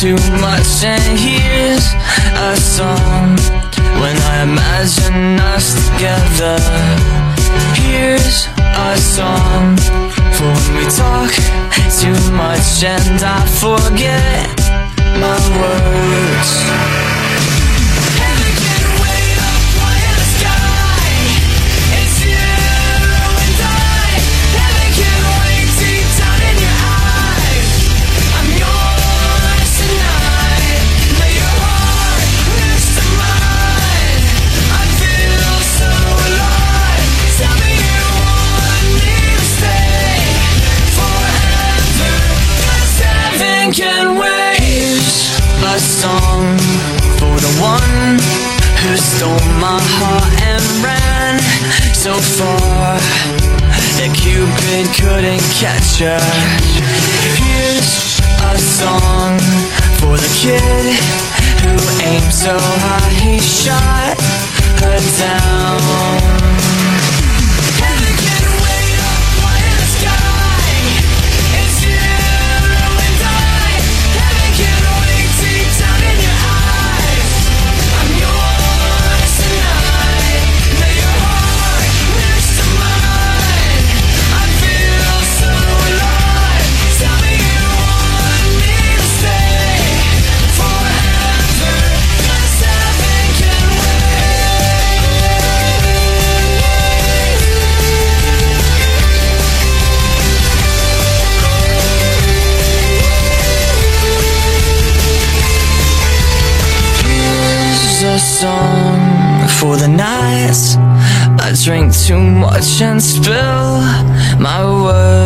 too much and here's a song. When I imagine us together Here's a song. For when we talk too much and I forget my words can. Here's a song for the one who stole my heart and ran so far that Cupid couldn't catch her. Here's a song for the kid who aimed so high he shot her down. Song for the nights I drink too much and spill my words.